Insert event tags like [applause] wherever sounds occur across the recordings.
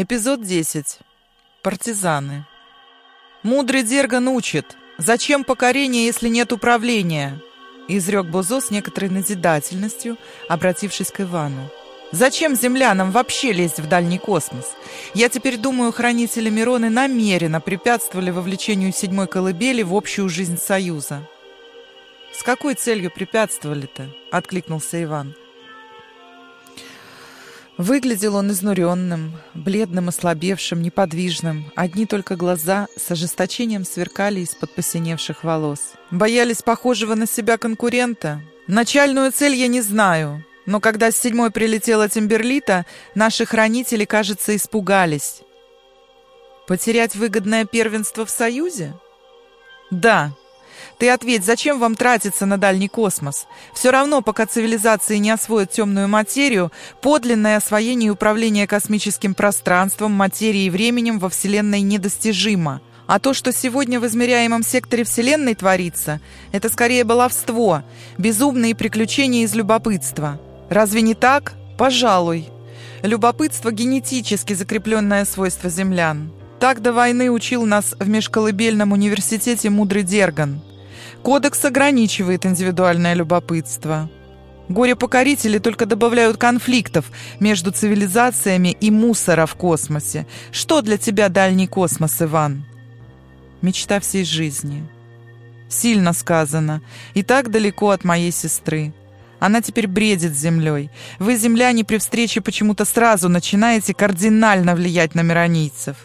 Эпизод 10. Партизаны. «Мудрый Дерган учит. Зачем покорение, если нет управления?» Изрек Бозо с некоторой назидательностью, обратившись к Ивану. «Зачем землянам вообще лезть в дальний космос? Я теперь думаю, хранители Мироны намеренно препятствовали вовлечению седьмой колыбели в общую жизнь Союза». «С какой целью препятствовали-то?» — откликнулся Иван. — Выглядел он изнуренным, бледным, ослабевшим, неподвижным. Одни только глаза с ожесточением сверкали из-под посиневших волос. Боялись похожего на себя конкурента? Начальную цель я не знаю, но когда с седьмой прилетела Тимберлита, наши хранители, кажется, испугались. Потерять выгодное первенство в Союзе? Да, ты ответь, зачем вам тратиться на дальний космос? Все равно, пока цивилизации не освоят темную материю, подлинное освоение и управление космическим пространством, материей и временем во Вселенной недостижимо. А то, что сегодня в измеряемом секторе Вселенной творится, это скорее баловство, безумные приключения из любопытства. Разве не так? Пожалуй. Любопытство – генетически закрепленное свойство землян. Так до войны учил нас в межколыбельном университете мудрый Дерган – Кодекс ограничивает индивидуальное любопытство. Горе-покорители только добавляют конфликтов между цивилизациями и мусора в космосе. Что для тебя дальний космос, Иван? Мечта всей жизни. Сильно сказано. И так далеко от моей сестры. Она теперь бредит землей. Вы, земляне, при встрече почему-то сразу начинаете кардинально влиять на миронийцев.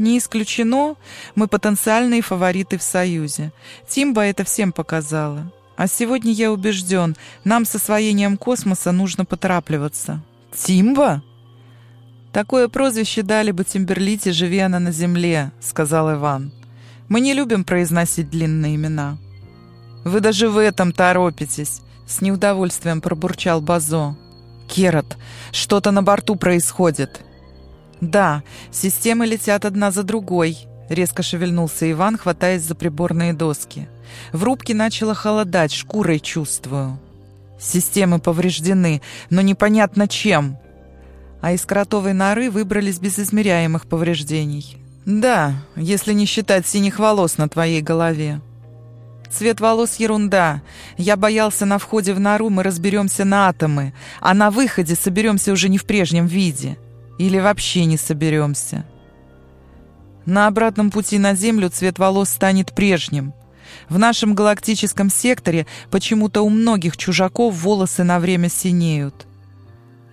Не исключено, мы потенциальные фавориты в Союзе. Тимба это всем показала. А сегодня я убежден, нам с освоением космоса нужно поторапливаться. Тимба? Такое прозвище дали бы Тимберлите, живи она на земле, сказал Иван. Мы не любим произносить длинные имена. Вы даже в этом торопитесь, с неудовольствием пробурчал Базо. Керат, что-то на борту происходит. «Да, системы летят одна за другой», — резко шевельнулся Иван, хватаясь за приборные доски. «В рубке начало холодать, шкурой чувствую». «Системы повреждены, но непонятно чем». А из кротовой норы выбрались без измеряемых повреждений. «Да, если не считать синих волос на твоей голове». Цвет волос — ерунда. Я боялся на входе в нору мы разберемся на атомы, а на выходе соберемся уже не в прежнем виде. Или вообще не соберемся. На обратном пути на Землю цвет волос станет прежним. В нашем галактическом секторе почему-то у многих чужаков волосы на время синеют.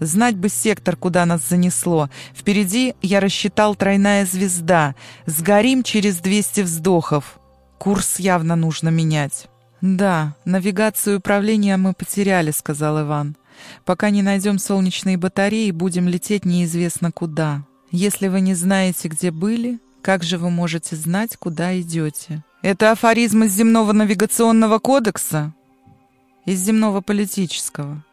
Знать бы сектор, куда нас занесло. Впереди я рассчитал тройная звезда. Сгорим через 200 вздохов. Курс явно нужно менять. «Да, навигацию управления мы потеряли», — сказал Иван. Пока не найдем солнечные батареи, будем лететь неизвестно куда. Если вы не знаете, где были, как же вы можете знать, куда идете? Это афоризм из земного навигационного кодекса? Из земного политического.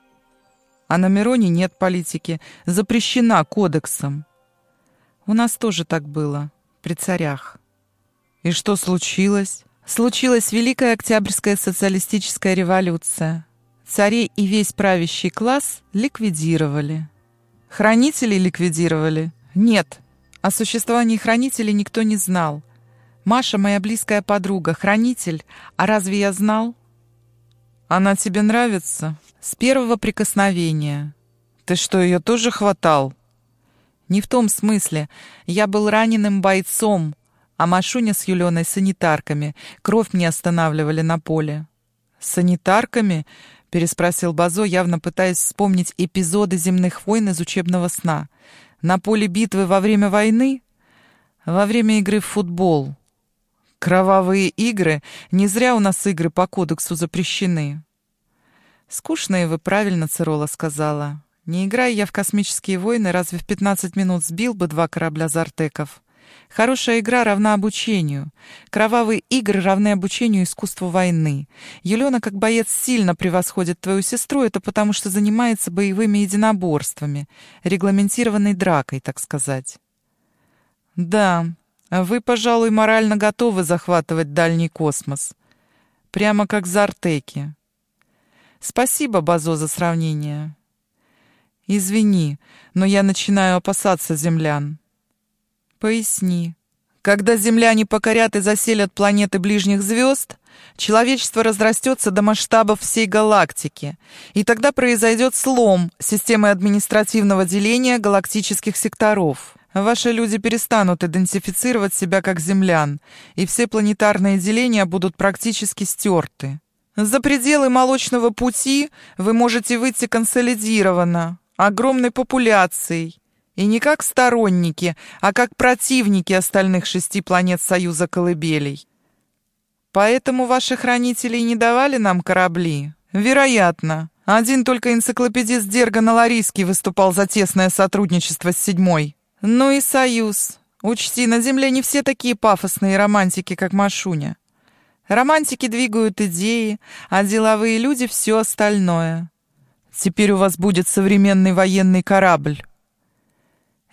А на Мироне нет политики, запрещена кодексом. У нас тоже так было, при царях. И что случилось? Случилась Великая Октябрьская социалистическая революция. Царей и весь правящий класс ликвидировали. Хранителей ликвидировали? Нет. О существовании хранителей никто не знал. Маша моя близкая подруга, хранитель. А разве я знал? Она тебе нравится? С первого прикосновения. Ты что, ее тоже хватал? Не в том смысле. Я был раненым бойцом, а Машуня с Юленой санитарками. Кровь мне останавливали на поле. Санитарками? Переспросил Базо, явно пытаясь вспомнить эпизоды земных войн из учебного сна. «На поле битвы во время войны?» «Во время игры в футбол». «Кровавые игры? Не зря у нас игры по кодексу запрещены». «Скучные вы, правильно Цирола сказала. Не играя я в космические войны, разве в 15 минут сбил бы два корабля Зартеков?» Хорошая игра равна обучению. Кровавые игры равны обучению искусству войны. Елена, как боец, сильно превосходит твою сестру, это потому что занимается боевыми единоборствами, регламентированной дракой, так сказать. Да, вы, пожалуй, морально готовы захватывать дальний космос. Прямо как за Артеки. Спасибо, Базо, за сравнение. Извини, но я начинаю опасаться землян. Поясни. Когда земляне покорят и заселят планеты ближних звезд, человечество разрастется до масштабов всей галактики, и тогда произойдет слом системы административного деления галактических секторов. Ваши люди перестанут идентифицировать себя как землян, и все планетарные деления будут практически стерты. За пределы Молочного пути вы можете выйти консолидированно, огромной популяцией, и не как сторонники, а как противники остальных шести планет Союза Колыбелей. Поэтому ваши хранители не давали нам корабли? Вероятно. Один только энциклопедист Дерга Ларийский выступал за тесное сотрудничество с седьмой. Ну и союз. Учти, на Земле не все такие пафосные романтики, как Машуня. Романтики двигают идеи, а деловые люди — все остальное. Теперь у вас будет современный военный корабль.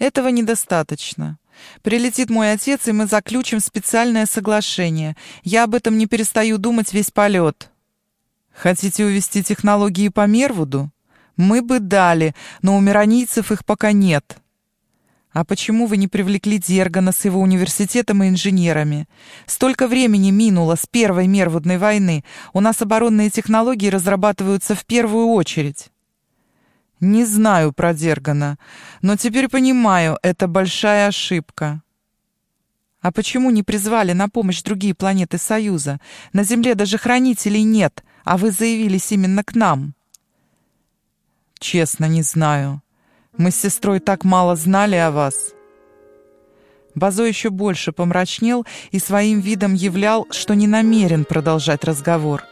Этого недостаточно. Прилетит мой отец, и мы заключим специальное соглашение. Я об этом не перестаю думать весь полет. Хотите увести технологии по Мервуду? Мы бы дали, но у миронийцев их пока нет. «А почему вы не привлекли Дергана с его университетом и инженерами? Столько времени минуло с Первой Мервудной войны. У нас оборонные технологии разрабатываются в первую очередь». «Не знаю про Дергана, но теперь понимаю, это большая ошибка». «А почему не призвали на помощь другие планеты Союза? На Земле даже хранителей нет, а вы заявились именно к нам». «Честно, не знаю». Мы с сестрой так мало знали о вас». Базо еще больше помрачнел и своим видом являл, что не намерен продолжать разговор.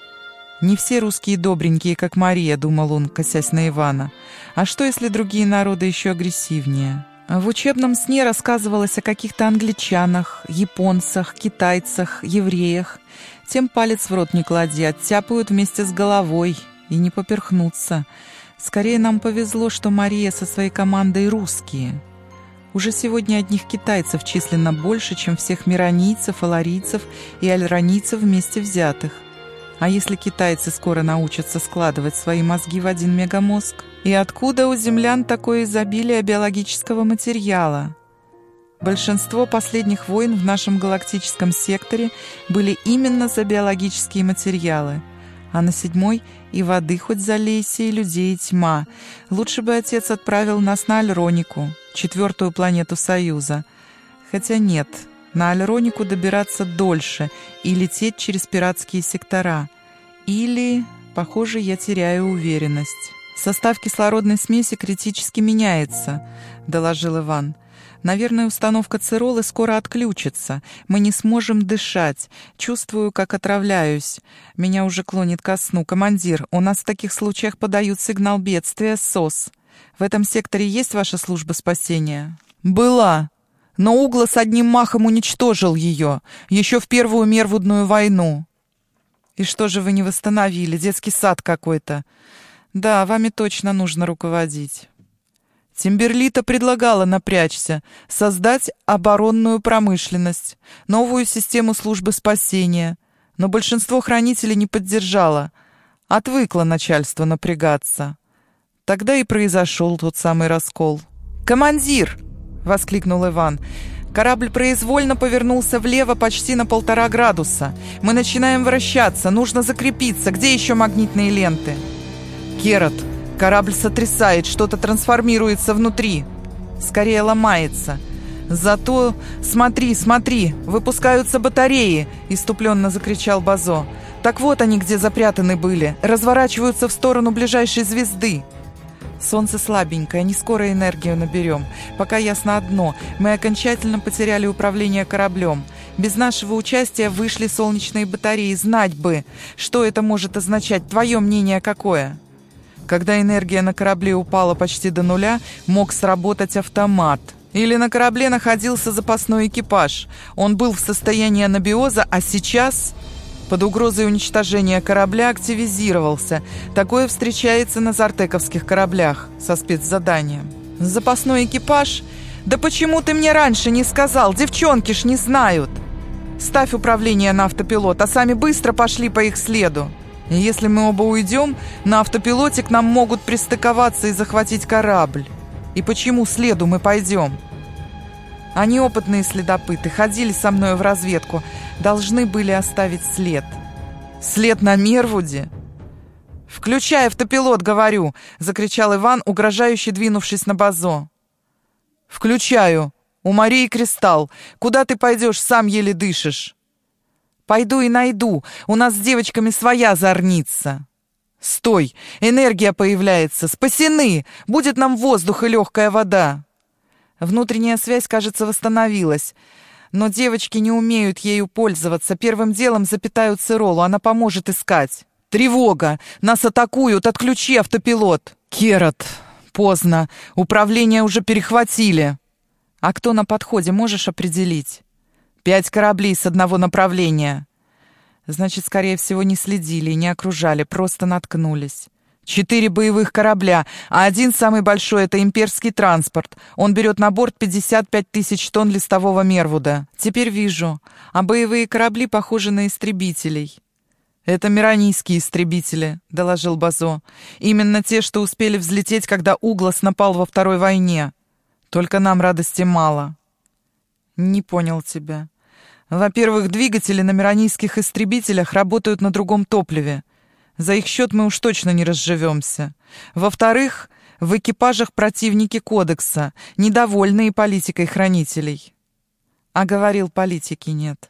«Не все русские добренькие, как Мария», — думал он, косясь на Ивана. «А что, если другие народы еще агрессивнее?» В учебном сне рассказывалось о каких-то англичанах, японцах, китайцах, евреях. Тем палец в рот не клади, оттяпают вместе с головой и не поперхнутся. Скорее нам повезло, что Мария со своей командой русские. Уже сегодня одних китайцев численно больше, чем всех миронийцев, аларийцев и альранийцев вместе взятых. А если китайцы скоро научатся складывать свои мозги в один мегамозг? И откуда у землян такое изобилие биологического материала? Большинство последних войн в нашем галактическом секторе были именно за биологические материалы – а на седьмой и воды хоть залейся, и людей тьма. Лучше бы отец отправил нас на Альронику, четвертую планету Союза. Хотя нет, на Альронику добираться дольше и лететь через пиратские сектора. Или, похоже, я теряю уверенность. «Состав кислородной смеси критически меняется», — доложил Иван. Наверное, установка циролы скоро отключится. Мы не сможем дышать. Чувствую, как отравляюсь. Меня уже клонит ко сну. Командир, у нас в таких случаях подают сигнал бедствия СОС. В этом секторе есть ваша служба спасения? Была. Но Угла с одним махом уничтожил ее. Еще в Первую Мервудную войну. И что же вы не восстановили? Детский сад какой-то. Да, вами точно нужно руководить. Тимберлита предлагала напрячься, создать оборонную промышленность, новую систему службы спасения, но большинство хранителей не поддержало, отвыкло начальство напрягаться. Тогда и произошел тот самый раскол. «Командир!» — воскликнул Иван. «Корабль произвольно повернулся влево почти на полтора градуса. Мы начинаем вращаться, нужно закрепиться. Где еще магнитные ленты?» «Керат!» Корабль сотрясает, что-то трансформируется внутри. Скорее ломается. Зато смотри, смотри, выпускаются батареи, иступленно закричал Базо. Так вот они где запрятаны были, разворачиваются в сторону ближайшей звезды. Солнце слабенькое, не скоро энергию наберем. Пока ясно одно, мы окончательно потеряли управление кораблем. Без нашего участия вышли солнечные батареи. Знать бы, что это может означать. Твое мнение какое?» Когда энергия на корабле упала почти до нуля, мог сработать автомат. Или на корабле находился запасной экипаж. Он был в состоянии анабиоза, а сейчас под угрозой уничтожения корабля активизировался. Такое встречается на зартековских кораблях со спецзаданием. Запасной экипаж? Да почему ты мне раньше не сказал? Девчонки ж не знают. Ставь управление на автопилот, а сами быстро пошли по их следу. Если мы оба уйдем, на автопилоте к нам могут пристыковаться и захватить корабль. И почему следу мы пойдем? Они опытные следопыты, ходили со мной в разведку, должны были оставить след. След на Мервуде? «Включай автопилот, говорю!» — закричал Иван, угрожающе двинувшись на базо. «Включаю. У Марии кристалл. Куда ты пойдешь, сам еле дышишь?» «Пойду и найду. У нас с девочками своя зорница». «Стой! Энергия появляется! Спасены! Будет нам воздух и легкая вода!» Внутренняя связь, кажется, восстановилась. Но девочки не умеют ею пользоваться. Первым делом запитают Циролу. Она поможет искать. «Тревога! Нас атакуют! Отключи автопилот!» «Керат! Поздно! Управление уже перехватили!» «А кто на подходе, можешь определить?» «Пять кораблей с одного направления!» Значит, скорее всего, не следили и не окружали, просто наткнулись. Четыре боевых корабля, а один самый большой — это имперский транспорт. Он берет на борт 55 тысяч тонн листового мервуда. Теперь вижу. А боевые корабли похожи на истребителей. «Это миранийские истребители», — доложил Базо. «Именно те, что успели взлететь, когда Углас напал во Второй войне. Только нам радости мало». «Не понял тебя. Во-первых, двигатели на миранийских истребителях работают на другом топливе. За их счет мы уж точно не разживемся. Во-вторых, в экипажах противники кодекса, недовольные политикой хранителей. А говорил, политики нет.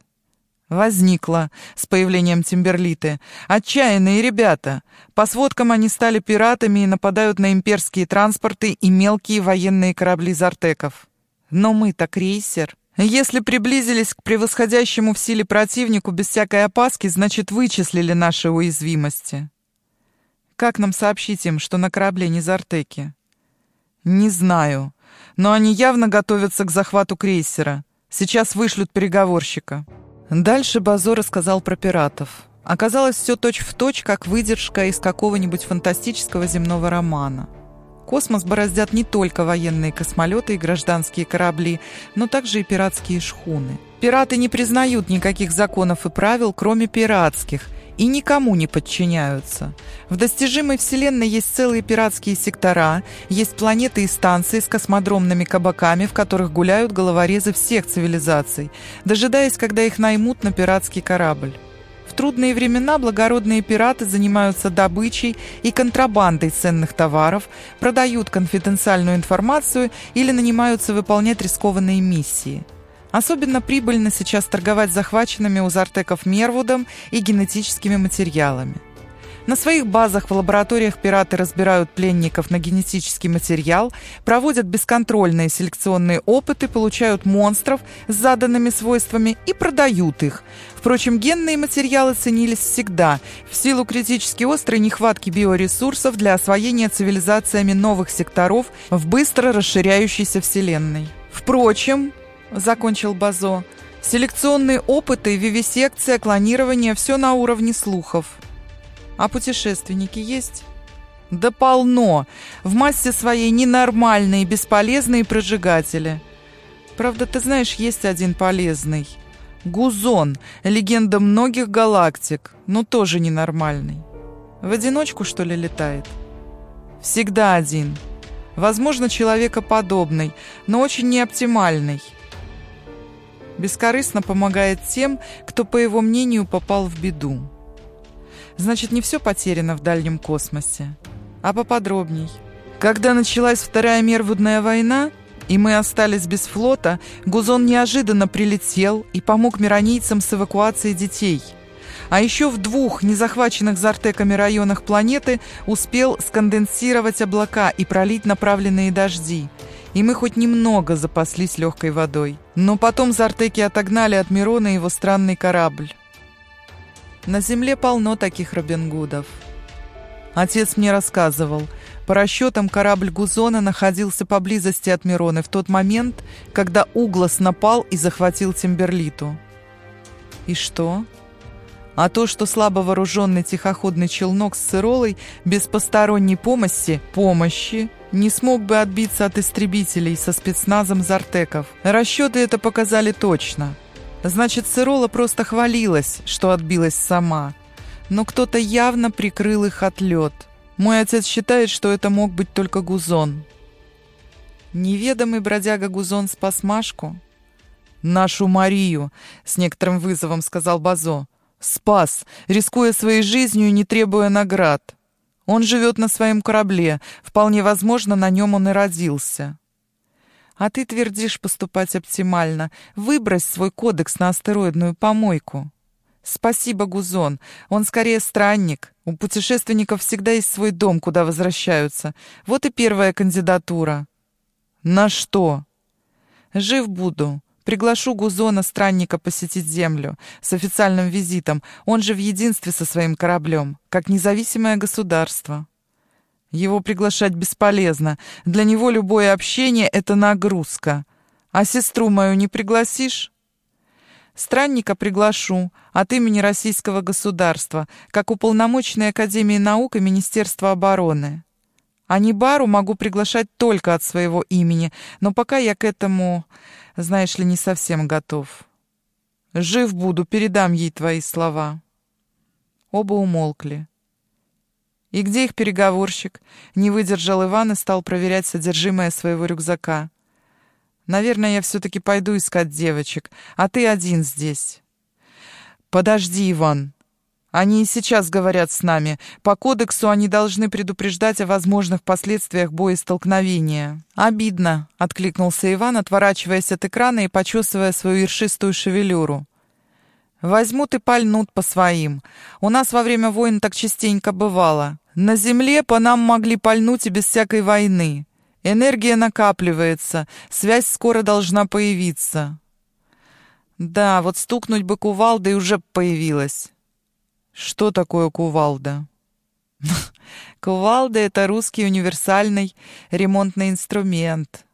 Возникла с появлением Тимберлиты. Отчаянные ребята. По сводкам они стали пиратами и нападают на имперские транспорты и мелкие военные корабли зартеков. Но мы-то крейсер. Если приблизились к превосходящему в силе противнику без всякой опаски, значит, вычислили наши уязвимости. Как нам сообщить им, что на корабле не Зартеки? Не знаю, но они явно готовятся к захвату крейсера. Сейчас вышлют переговорщика. Дальше Базо рассказал про пиратов. Оказалось, все точь-в-точь, как выдержка из какого-нибудь фантастического земного романа. Космос бороздят не только военные космолеты и гражданские корабли, но также и пиратские шхуны. Пираты не признают никаких законов и правил, кроме пиратских, и никому не подчиняются. В достижимой Вселенной есть целые пиратские сектора, есть планеты и станции с космодромными кабаками, в которых гуляют головорезы всех цивилизаций, дожидаясь, когда их наймут на пиратский корабль трудные времена благородные пираты занимаются добычей и контрабандой ценных товаров, продают конфиденциальную информацию или нанимаются выполнять рискованные миссии. Особенно прибыльно сейчас торговать захваченными у зартеков Мервудом и генетическими материалами. На своих базах в лабораториях пираты разбирают пленников на генетический материал, проводят бесконтрольные селекционные опыты, получают монстров с заданными свойствами и продают их. Впрочем, генные материалы ценились всегда в силу критически острой нехватки биоресурсов для освоения цивилизациями новых секторов в быстро расширяющейся Вселенной. Впрочем, закончил Базо, селекционные опыты, вивисекция, клонирование – все на уровне слухов – а путешественники есть? Да полно! В массе своей ненормальные, бесполезные прожигатели. Правда, ты знаешь, есть один полезный. Гузон, легенда многих галактик, но тоже ненормальный. В одиночку, что ли, летает? Всегда один. Возможно, человекоподобный, но очень неоптимальный. Бескорыстно помогает тем, кто, по его мнению, попал в беду. Значит, не все потеряно в дальнем космосе. А поподробней. Когда началась Вторая Мервудная война, и мы остались без флота, Гузон неожиданно прилетел и помог миронийцам с эвакуацией детей. А еще в двух незахваченных Зартеками районах планеты успел сконденсировать облака и пролить направленные дожди. И мы хоть немного запаслись легкой водой. Но потом Зартеки отогнали от Мирона его странный корабль. На земле полно таких Робин Гудов. Отец мне рассказывал. По расчетам, корабль Гузона находился поблизости от Мироны в тот момент, когда Углас напал и захватил Тимберлиту. И что? А то, что слабо вооруженный тихоходный челнок с Циролой без посторонней помощи, помощи не смог бы отбиться от истребителей со спецназом Зартеков. Расчеты это показали точно – Значит, Цирола просто хвалилась, что отбилась сама. но кто-то явно прикрыл их от лед. Мой отец считает, что это мог быть только Гузон. Неведомый бродяга Гузон спас Машку? «Нашу Марию», — с некоторым вызовом сказал Базо. «Спас, рискуя своей жизнью и не требуя наград. Он живет на своем корабле, вполне возможно, на нем он и родился». «А ты твердишь поступать оптимально. Выбрось свой кодекс на астероидную помойку». «Спасибо, Гузон. Он скорее странник. У путешественников всегда есть свой дом, куда возвращаются. Вот и первая кандидатура». «На что?» «Жив буду. Приглашу Гузона, странника, посетить Землю с официальным визитом. Он же в единстве со своим кораблем, как независимое государство». Его приглашать бесполезно. Для него любое общение — это нагрузка. А сестру мою не пригласишь? Странника приглашу от имени Российского государства, как уполномоченной Академии наук и Министерства обороны. А Нибару могу приглашать только от своего имени, но пока я к этому, знаешь ли, не совсем готов. Жив буду, передам ей твои слова». Оба умолкли. «И где их переговорщик?» Не выдержал Иван и стал проверять содержимое своего рюкзака. «Наверное, я все-таки пойду искать девочек, а ты один здесь». «Подожди, Иван», они и сейчас говорят с нами. По кодексу они должны предупреждать о возможных последствиях боестолкновения. Обидно, откликнулся Иван, отворачиваясь от экрана и почесывая свою ершистую шевелюру. Возьмут и пальнут по своим. У нас во время войн так частенько бывало. На земле по нам могли пальнуть и без всякой войны. Энергия накапливается, связь скоро должна появиться. Да, вот стукнуть бы кувалдой уже появилась. Что такое кувалда? [laughs] Кувалда — это русский универсальный ремонтный инструмент,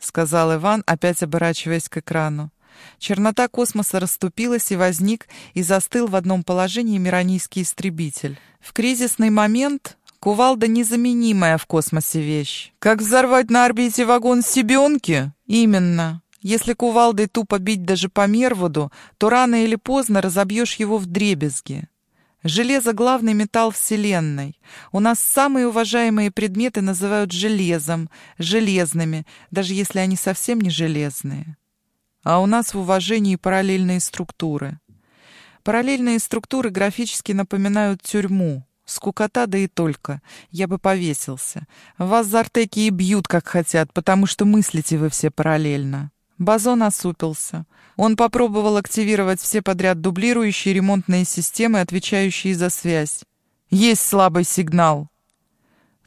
сказал Иван, опять оборачиваясь к экрану. Чернота космоса расступилась и возник и застыл в одном положении миранийский истребитель. В кризисный момент кувалда незаменимая в космосе вещь. Как взорвать на орбите вагон Сибионки? Именно. Если кувалдой тупо бить даже по Мервуду, то рано или поздно разобьешь его в дребезги. Железо — главный металл Вселенной. У нас самые уважаемые предметы называют железом, железными, даже если они совсем не железные. А у нас в уважении параллельные структуры. Параллельные структуры графически напоминают тюрьму. Скукота, да и только. Я бы повесился. Вас зартеки и бьют, как хотят, потому что мыслите вы все параллельно. Бозон осупился. Он попробовал активировать все подряд дублирующие ремонтные системы, отвечающие за связь. Есть слабый сигнал.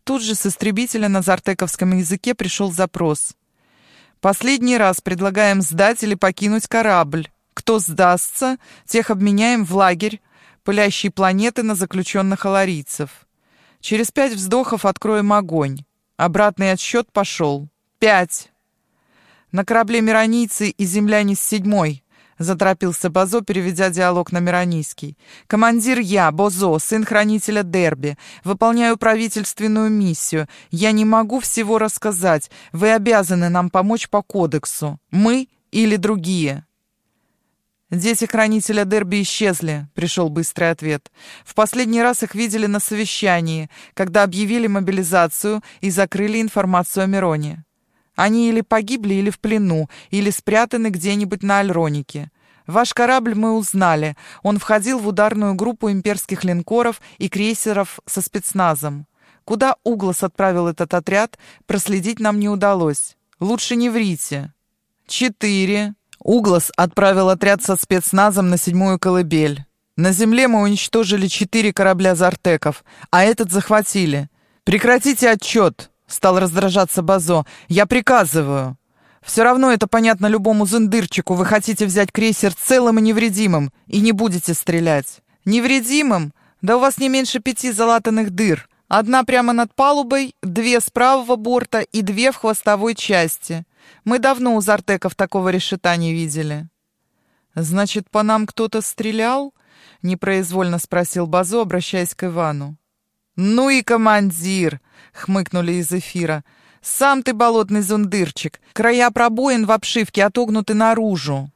Тут же с истребителя на зартековском языке пришел запрос. Последний раз предлагаем сдать или покинуть корабль. Кто сдастся, тех обменяем в лагерь пылящей планеты на заключенных аларийцев. Через пять вздохов откроем огонь. Обратный отсчет пошел. Пять. «На корабле Миронийцы и земляне с седьмой», — заторопился Бозо, переведя диалог на Миронийский. «Командир я, Бозо, сын хранителя Дерби. Выполняю правительственную миссию. Я не могу всего рассказать. Вы обязаны нам помочь по кодексу. Мы или другие?» «Дети хранителя Дерби исчезли», — пришел быстрый ответ. «В последний раз их видели на совещании, когда объявили мобилизацию и закрыли информацию о Мироне. Они или погибли, или в плену, или спрятаны где-нибудь на Альронике. Ваш корабль мы узнали. Он входил в ударную группу имперских линкоров и крейсеров со спецназом. Куда Углас отправил этот отряд, проследить нам не удалось. Лучше не врите. Четыре. Углас отправил отряд со спецназом на седьмую колыбель. На земле мы уничтожили четыре корабля Зартеков, а этот захватили. Прекратите отчет. Стал раздражаться Базо. «Я приказываю!» «Все равно это понятно любому зындырчику. Вы хотите взять крейсер целым и невредимым, и не будете стрелять». «Невредимым? Да у вас не меньше пяти залатанных дыр. Одна прямо над палубой, две с правого борта и две в хвостовой части. Мы давно у Зартеков такого решета не видели». «Значит, по нам кто-то стрелял?» — непроизвольно спросил Базо, обращаясь к Ивану. «Ну и командир!» — хмыкнули из эфира. «Сам ты болотный зундырчик. Края пробоин в обшивке отогнуты наружу».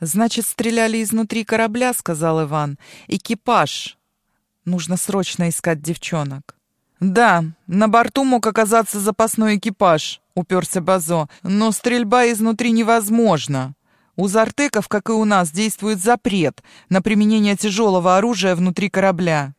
«Значит, стреляли изнутри корабля», — сказал Иван. «Экипаж». Нужно срочно искать девчонок. «Да, на борту мог оказаться запасной экипаж», — уперся Базо. «Но стрельба изнутри невозможна. У зартеков, как и у нас, действует запрет на применение тяжелого оружия внутри корабля».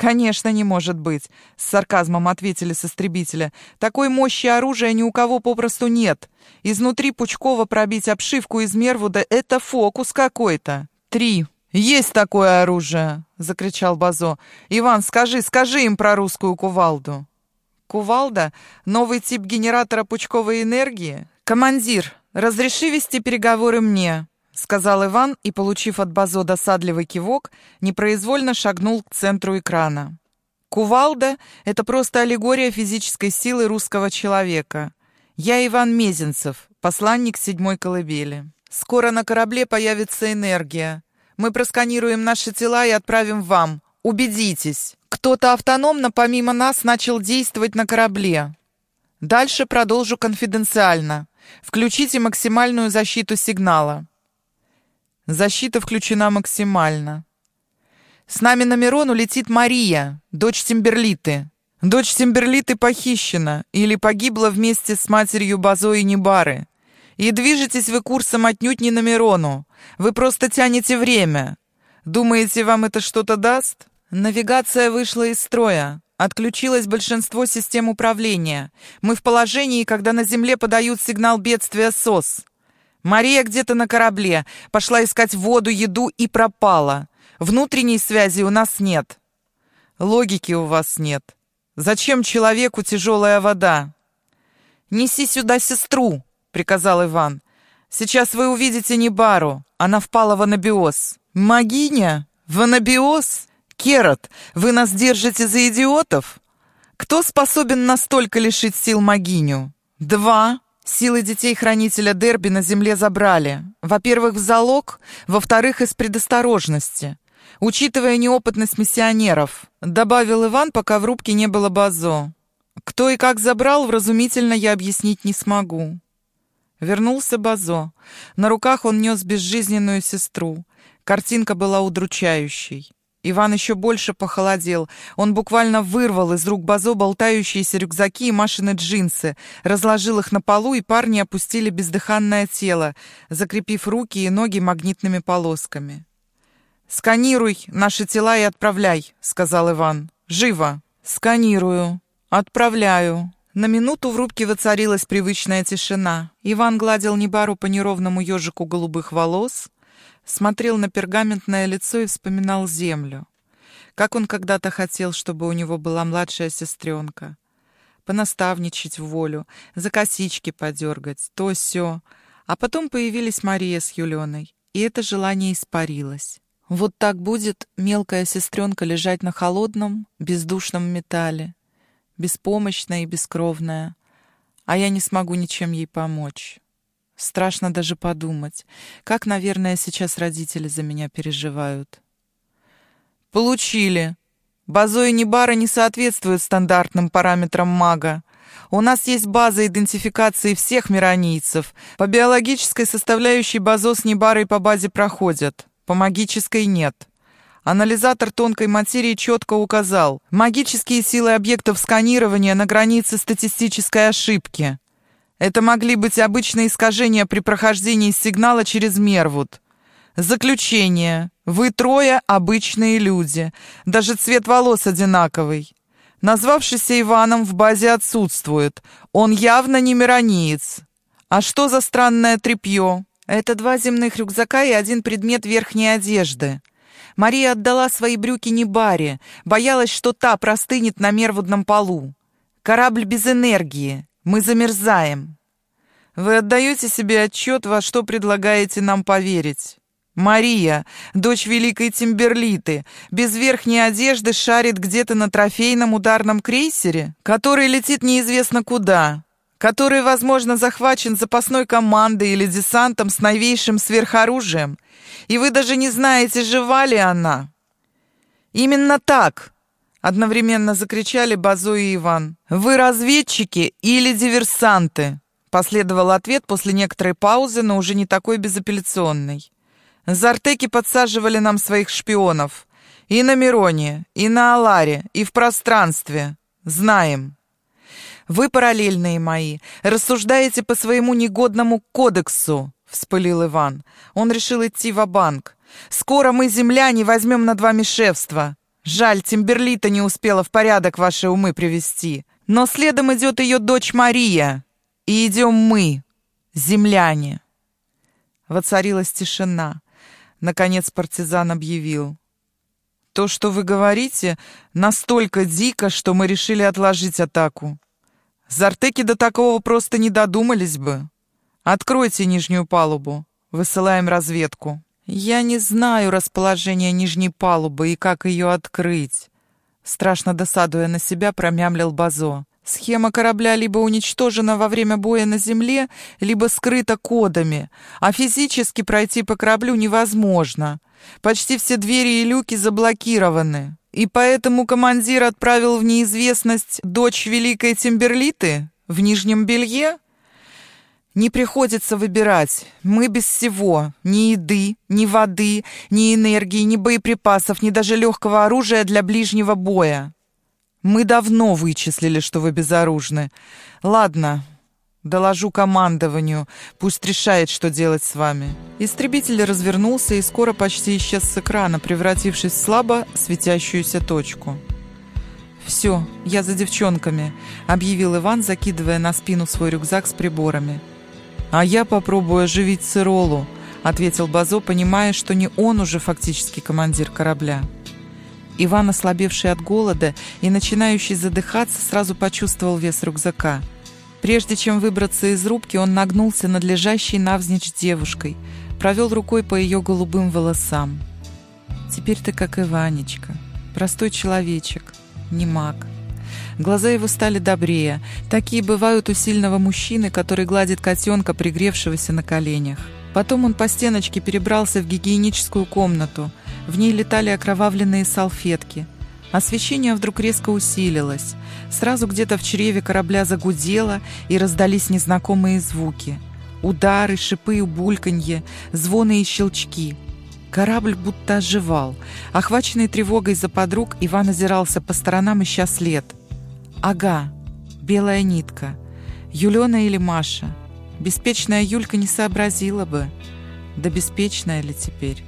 «Конечно, не может быть», — с сарказмом ответили с истребителя. «Такой мощи оружия ни у кого попросту нет. Изнутри Пучкова пробить обшивку из Мервуда — это фокус какой-то». «Три», «Есть такое оружие!» — закричал Базо. «Иван, скажи, скажи им про русскую кувалду!» «Кувалда? Новый тип генератора пучковой энергии? Командир, разреши вести переговоры мне!» — сказал Иван и, получив от Базо досадливый кивок, непроизвольно шагнул к центру экрана. «Кувалда — это просто аллегория физической силы русского человека. Я Иван Мезенцев, посланник седьмой колыбели. Скоро на корабле появится энергия. Мы просканируем наши тела и отправим вам. Убедитесь. Кто-то автономно помимо нас начал действовать на корабле. Дальше продолжу конфиденциально. Включите максимальную защиту сигнала. Защита включена максимально. С нами на Мирон улетит Мария, дочь Тимберлиты. Дочь Тимберлиты похищена или погибла вместе с матерью Базо и Небары. И движетесь вы курсом отнюдь не на Мирону. Вы просто тянете время. Думаете, вам это что-то даст? Навигация вышла из строя. Отключилось большинство систем управления. Мы в положении, когда на Земле подают сигнал бедствия СОС. Мария где-то на корабле, пошла искать воду, еду и пропала. Внутренней связи у нас нет. Логики у вас нет. Зачем человеку тяжелая вода? Неси сюда сестру, — приказал Иван. «Сейчас вы увидите Небару. Она впала в анабиоз». «Магиня? В анабиоз? Керат, вы нас держите за идиотов? Кто способен настолько лишить сил Магиню?» «Два». Силы детей-хранителя Дерби на земле забрали. Во-первых, в залог, во-вторых, из предосторожности. Учитывая неопытность миссионеров, добавил Иван, пока в рубке не было базо. Кто и как забрал, вразумительно я объяснить не смогу. Вернулся Базо. На руках он нес безжизненную сестру. Картинка была удручающей. Иван еще больше похолодел. Он буквально вырвал из рук Базо болтающиеся рюкзаки и Машины джинсы, разложил их на полу, и парни опустили бездыханное тело, закрепив руки и ноги магнитными полосками. «Сканируй наши тела и отправляй», — сказал Иван. «Живо!» «Сканирую. Отправляю». На минуту в рубке воцарилась привычная тишина. Иван гладил Небару по неровному ежику голубых волос, смотрел на пергаментное лицо и вспоминал землю. Как он когда-то хотел, чтобы у него была младшая сестренка. Понаставничать в волю, за косички подергать, то все. А потом появились Мария с Юленой, и это желание испарилось. Вот так будет мелкая сестренка лежать на холодном, бездушном металле, беспомощная и бескровная, а я не смогу ничем ей помочь. Страшно даже подумать, как, наверное, сейчас родители за меня переживают. Получили. Базо и Небара не соответствуют стандартным параметрам мага. У нас есть база идентификации всех миронийцев. По биологической составляющей базо с Небарой по базе проходят, по магической нет. Анализатор тонкой материи четко указал магические силы объектов сканирования на границе статистической ошибки. Это могли быть обычные искажения при прохождении сигнала через Мервуд. Заключение. Вы трое обычные люди. Даже цвет волос одинаковый. Назвавшийся Иваном в базе отсутствует. Он явно не мирониец. А что за странное тряпье? Это два земных рюкзака и один предмет верхней одежды. Мария отдала свои брюки не Баре, боялась, что та простынет на мервудном полу. Корабль без энергии. Мы замерзаем. Вы отдаете себе отчет, во что предлагаете нам поверить? Мария, дочь великой Тимберлиты, без верхней одежды шарит где-то на трофейном ударном крейсере, который летит неизвестно куда, который, возможно, захвачен запасной командой или десантом с новейшим сверхоружием — и вы даже не знаете, жива ли она». «Именно так!» — одновременно закричали Базо и Иван. «Вы разведчики или диверсанты?» Последовал ответ после некоторой паузы, но уже не такой безапелляционный. «Зартеки подсаживали нам своих шпионов. И на Мироне, и на Аларе, и в пространстве. Знаем. Вы, параллельные мои, рассуждаете по своему негодному кодексу, вспылил Иван. Он решил идти в банк Скоро мы, земляне, возьмем над вами шефство. Жаль, Тимберлита не успела в порядок ваши умы привести. Но следом идет ее дочь Мария. И идем мы, земляне. Воцарилась тишина. Наконец партизан объявил. То, что вы говорите, настолько дико, что мы решили отложить атаку. Зартеки до такого просто не додумались бы. Откройте нижнюю палубу. Высылаем разведку. Я не знаю расположение нижней палубы и как ее открыть. Страшно досадуя на себя, промямлил Базо. Схема корабля либо уничтожена во время боя на земле, либо скрыта кодами, а физически пройти по кораблю невозможно. Почти все двери и люки заблокированы. И поэтому командир отправил в неизвестность дочь Великой Тимберлиты в нижнем белье? Не приходится выбирать. Мы без всего. Ни еды, ни воды, ни энергии, ни боеприпасов, ни даже легкого оружия для ближнего боя. Мы давно вычислили, что вы безоружны. Ладно, доложу командованию. Пусть решает, что делать с вами. Истребитель развернулся и скоро почти исчез с экрана, превратившись в слабо светящуюся точку. «Все, я за девчонками», — объявил Иван, закидывая на спину свой рюкзак с приборами. «А я попробую оживить Циролу», — ответил Базо, понимая, что не он уже фактически командир корабля. Иван, ослабевший от голода и начинающий задыхаться, сразу почувствовал вес рюкзака. Прежде чем выбраться из рубки, он нагнулся над лежащей навзничь девушкой, провел рукой по ее голубым волосам. «Теперь ты как Иванечка, простой человечек, не маг». Глаза его стали добрее. Такие бывают у сильного мужчины, который гладит котенка, пригревшегося на коленях. Потом он по стеночке перебрался в гигиеническую комнату. В ней летали окровавленные салфетки. Освещение вдруг резко усилилось. Сразу где-то в чреве корабля загудело, и раздались незнакомые звуки. Удары, шипы и бульканье, звоны и щелчки. Корабль будто оживал. Охваченный тревогой за подруг, Иван озирался по сторонам, ища след. «Ага, белая нитка. Юлена или Маша?» Беспечная Юлька не сообразила бы. Да беспечная ли теперь?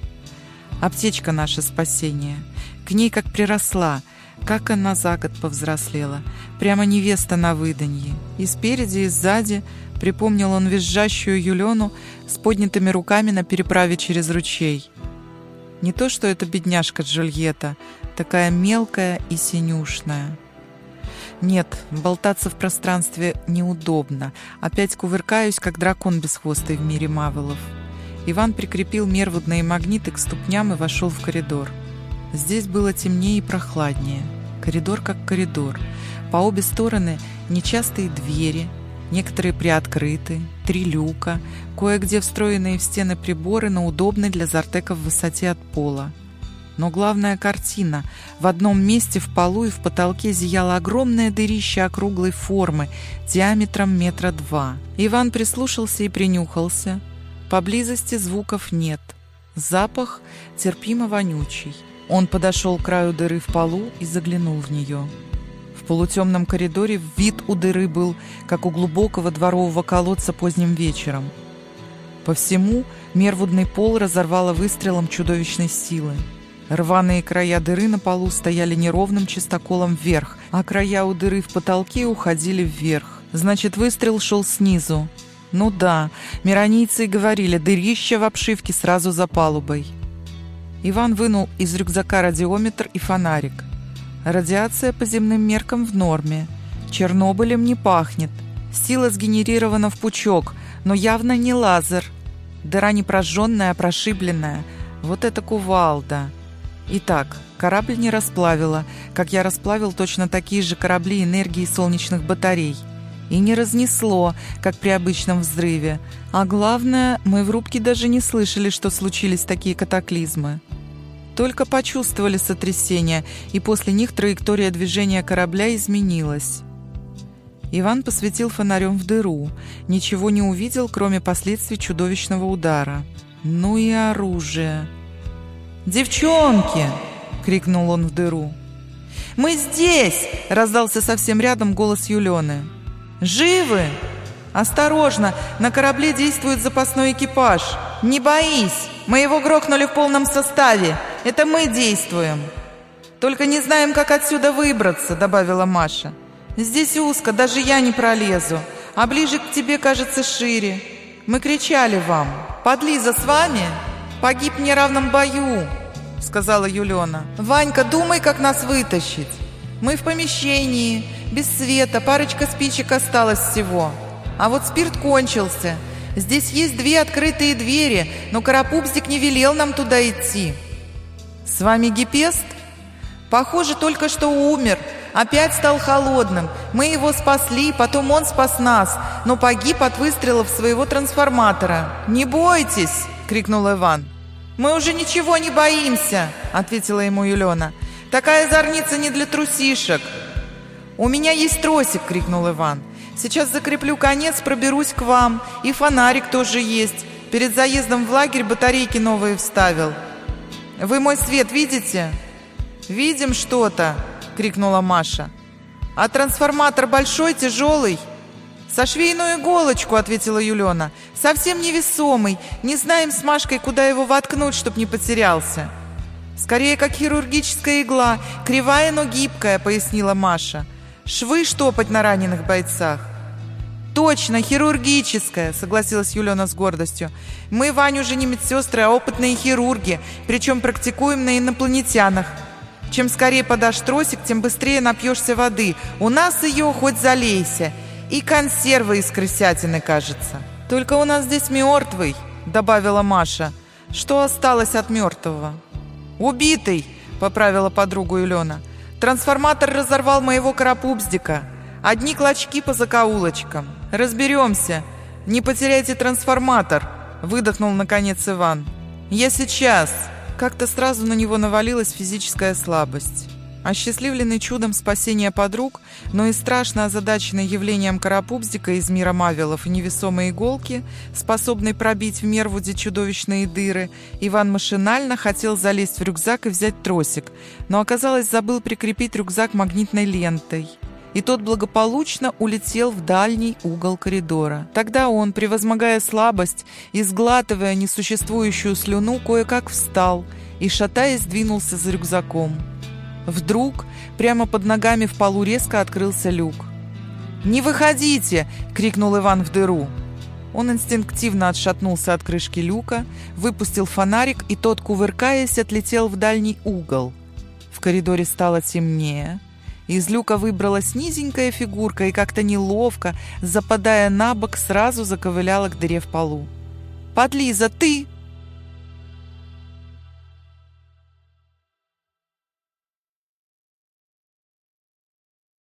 Аптечка наше спасение. К ней как приросла, как она за год повзрослела. Прямо невеста на выданье. И спереди, и сзади припомнил он визжащую Юлену с поднятыми руками на переправе через ручей. Не то, что это бедняжка Джульетта, такая мелкая и синюшная. Нет, болтаться в пространстве неудобно. Опять кувыркаюсь, как дракон бесхвостый в мире Мавелов. Иван прикрепил мервудные магниты к ступням и вошел в коридор. Здесь было темнее и прохладнее. Коридор как коридор. По обе стороны нечастые двери, некоторые приоткрыты, три люка, кое-где встроенные в стены приборы на удобной для зартеков высоте от пола. Но главная картина. В одном месте в полу и в потолке зияло огромное дырище округлой формы, диаметром метра два. Иван прислушался и принюхался. Поблизости звуков нет. Запах терпимо вонючий. Он подошел к краю дыры в полу и заглянул в нее. В полутемном коридоре вид у дыры был, как у глубокого дворового колодца поздним вечером. По всему мервудный пол разорвало выстрелом чудовищной силы. Рваные края дыры на полу стояли неровным чистоколом вверх, а края у дыры в потолке уходили вверх. Значит, выстрел шел снизу. Ну да, миронийцы говорили, дырище в обшивке сразу за палубой. Иван вынул из рюкзака радиометр и фонарик. Радиация по земным меркам в норме. Чернобылем не пахнет. Сила сгенерирована в пучок, но явно не лазер. Дыра не прожженная, а прошибленная. Вот это кувалда. Итак, корабль не расплавило, как я расплавил точно такие же корабли энергии солнечных батарей. И не разнесло, как при обычном взрыве. А главное, мы в рубке даже не слышали, что случились такие катаклизмы. Только почувствовали сотрясение, и после них траектория движения корабля изменилась. Иван посветил фонарем в дыру. Ничего не увидел, кроме последствий чудовищного удара. Ну и оружие. «Девчонки!» — крикнул он в дыру. «Мы здесь!» — раздался совсем рядом голос Юлены. «Живы?» «Осторожно! На корабле действует запасной экипаж! Не боись! Мы его грохнули в полном составе! Это мы действуем!» «Только не знаем, как отсюда выбраться», — добавила Маша. «Здесь узко, даже я не пролезу, а ближе к тебе, кажется, шире. Мы кричали вам. Подлиза с вами? Погиб в неравном бою», — сказала Юлена. «Ванька, думай, как нас вытащить. Мы в помещении, без света, парочка спичек осталось всего. А вот спирт кончился. Здесь есть две открытые двери, но Карапупсик не велел нам туда идти». «С вами Гипест?» «Похоже, только что умер. Опять стал холодным. Мы его спасли, потом он спас нас, но погиб от выстрелов своего трансформатора. Не бойтесь!» — крикнул Иван. «Мы уже ничего не боимся!» — ответила ему Юлена. «Такая зорница не для трусишек!» «У меня есть тросик!» — крикнул Иван. «Сейчас закреплю конец, проберусь к вам. И фонарик тоже есть. Перед заездом в лагерь батарейки новые вставил. Вы мой свет видите?» «Видим что-то!» — крикнула Маша. «А трансформатор большой, тяжелый?» «Со швейную иголочку», — ответила Юлена. «Совсем невесомый. Не знаем с Машкой, куда его воткнуть, чтоб не потерялся». «Скорее, как хирургическая игла. Кривая, но гибкая», — пояснила Маша. «Швы штопать на раненых бойцах». «Точно, хирургическая», — согласилась Юлена с гордостью. «Мы, Вань, уже не медсестры, а опытные хирурги, причем практикуем на инопланетянах. Чем скорее подашь тросик, тем быстрее напьешься воды. У нас ее хоть залейся. И консервы из крысятины, кажется. Только у нас здесь мертвый, добавила Маша. Что осталось от мертвого? Убитый, поправила подругу Елена. Трансформатор разорвал моего карапупздика. Одни клочки по закоулочкам. Разберемся. Не потеряйте трансформатор, выдохнул наконец Иван. Я сейчас. Как-то сразу на него навалилась физическая слабость. Осчастливленный чудом спасения подруг, но и страшно озадаченный явлением карапубзика из мира мавилов и невесомой иголки, способной пробить в Мервуде чудовищные дыры, Иван машинально хотел залезть в рюкзак и взять тросик, но оказалось забыл прикрепить рюкзак магнитной лентой и тот благополучно улетел в дальний угол коридора. Тогда он, превозмогая слабость и сглатывая несуществующую слюну, кое-как встал и, шатаясь, двинулся за рюкзаком. Вдруг прямо под ногами в полу резко открылся люк. «Не выходите!» — крикнул Иван в дыру. Он инстинктивно отшатнулся от крышки люка, выпустил фонарик, и тот, кувыркаясь, отлетел в дальний угол. В коридоре стало темнее — из люка выбралась низенькая фигурка и как-то неловко, западая на бок, сразу заковыляла к дыре в полу. «Подлиза, ты!»